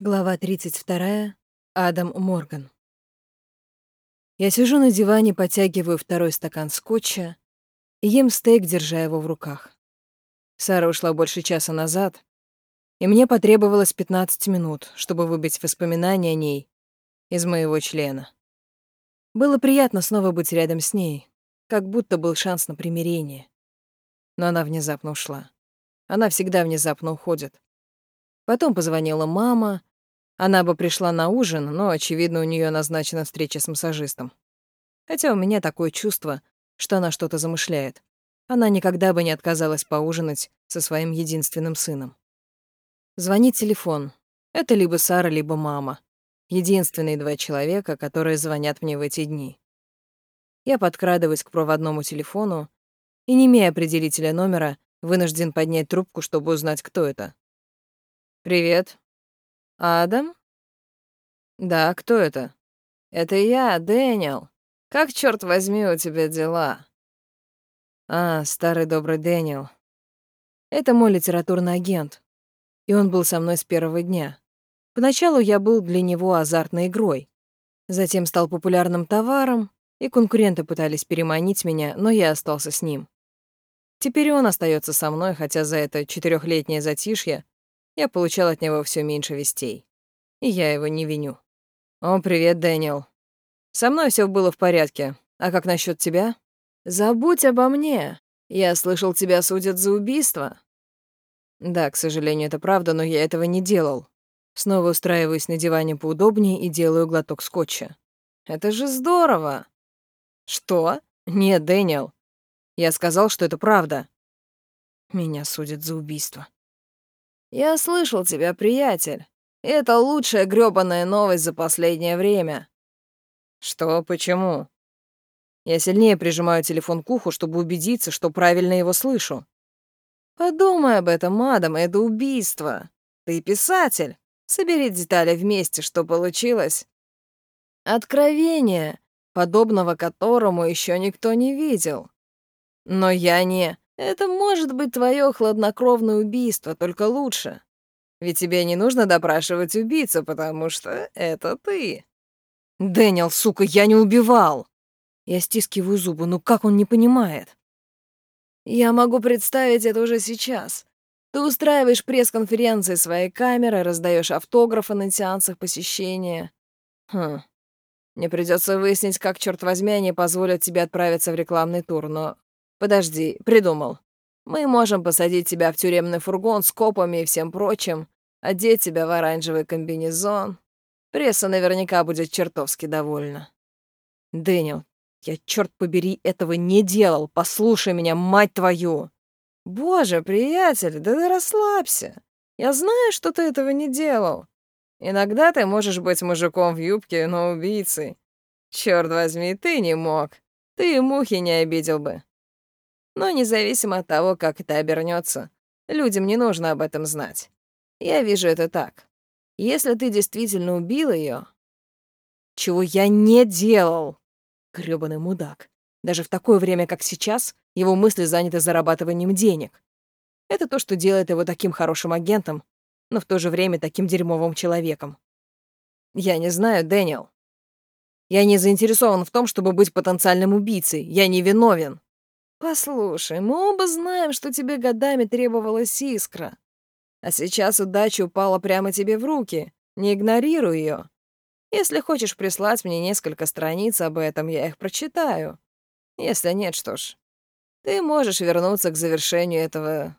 Глава 32. Адам Морган. Я сижу на диване, потягиваю второй стакан скотча и ем стейк, держа его в руках. Сара ушла больше часа назад, и мне потребовалось 15 минут, чтобы выбить воспоминания о ней из моего члена. Было приятно снова быть рядом с ней, как будто был шанс на примирение. Но она внезапно ушла. Она всегда внезапно уходит. Потом позвонила мама, она бы пришла на ужин, но, очевидно, у нее назначена встреча с массажистом. Хотя у меня такое чувство, что она что-то замышляет. Она никогда бы не отказалась поужинать со своим единственным сыном. Звонит телефон. Это либо Сара, либо мама. Единственные два человека, которые звонят мне в эти дни. Я подкрадываюсь к проводному телефону и, не имея определителя номера, вынужден поднять трубку, чтобы узнать, кто это. «Привет», «Адам?» «Да, кто это?» «Это я, Дэниел. Как, черт возьми, у тебя дела?» «А, старый добрый Дэниел. Это мой литературный агент. И он был со мной с первого дня. Поначалу я был для него азартной игрой. Затем стал популярным товаром, и конкуренты пытались переманить меня, но я остался с ним. Теперь он остается со мной, хотя за это четырехлетнее затишье я получал от него все меньше вестей. И я его не виню. «О, привет, Дэниел. Со мной все было в порядке. А как насчет тебя?» «Забудь обо мне. Я слышал, тебя судят за убийство». «Да, к сожалению, это правда, но я этого не делал. Снова устраиваюсь на диване поудобнее и делаю глоток скотча. Это же здорово!» «Что? Нет, Дэниел. Я сказал, что это правда. Меня судят за убийство. «Я слышал тебя, приятель. Это лучшая грёбаная новость за последнее время». «Что? Почему?» Я сильнее прижимаю телефон к уху, чтобы убедиться, что правильно его слышу. «Подумай об этом, Адам, это убийство. Ты писатель. Собери детали вместе, что получилось. Откровение, подобного которому еще никто не видел. Но я не... Это может быть твое хладнокровное убийство, только лучше. Ведь тебе не нужно допрашивать убийцу, потому что это ты. Дэниел, сука, я не убивал. Я стискиваю зубы, ну как он не понимает? Я могу представить это уже сейчас. Ты устраиваешь пресс-конференции своей камеры, раздаешь автографы на сеансах посещения. Хм. Мне придется выяснить, как, черт возьми, они позволят тебе отправиться в рекламный тур, но Подожди, придумал. Мы можем посадить тебя в тюремный фургон с копами и всем прочим, одеть тебя в оранжевый комбинезон. Пресса наверняка будет чертовски довольна. Дэниел, я, черт побери, этого не делал. Послушай меня, мать твою. Боже, приятель, да ты расслабься. Я знаю, что ты этого не делал. Иногда ты можешь быть мужиком в юбке, но убийцей. Черт возьми, ты не мог. Ты и мухи не обидел бы. Но независимо от того, как это обернется, людям не нужно об этом знать. Я вижу это так. Если ты действительно убил ее, чего я не делал, грёбаный мудак. Даже в такое время, как сейчас, его мысли заняты зарабатыванием денег. Это то, что делает его таким хорошим агентом, но в то же время таким дерьмовым человеком. Я не знаю, Дэниел. Я не заинтересован в том, чтобы быть потенциальным убийцей. Я не виновен. «Послушай, мы оба знаем, что тебе годами требовалась искра. А сейчас удача упала прямо тебе в руки. Не игнорируй ее. Если хочешь прислать мне несколько страниц об этом, я их прочитаю. Если нет, что ж, ты можешь вернуться к завершению этого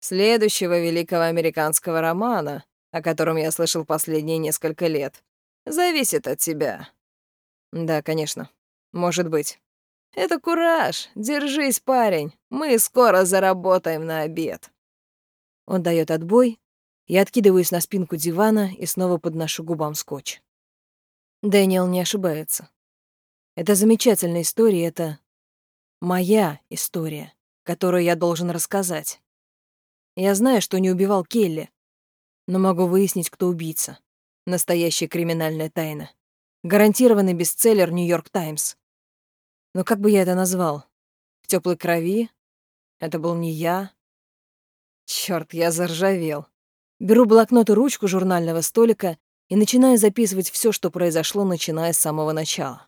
следующего великого американского романа, о котором я слышал последние несколько лет. Зависит от тебя. Да, конечно. Может быть. Это кураж. Держись, парень. Мы скоро заработаем на обед. Он дает отбой. Я откидываюсь на спинку дивана и снова подношу губам скотч. Дэниел не ошибается. Это замечательная история, это моя история, которую я должен рассказать. Я знаю, что не убивал Келли, но могу выяснить, кто убийца. Настоящая криминальная тайна. Гарантированный бестселлер «Нью-Йорк Таймс». Но как бы я это назвал? В теплой крови? Это был не я. Черт, я заржавел. Беру блокнот и ручку журнального столика и начинаю записывать все, что произошло, начиная с самого начала.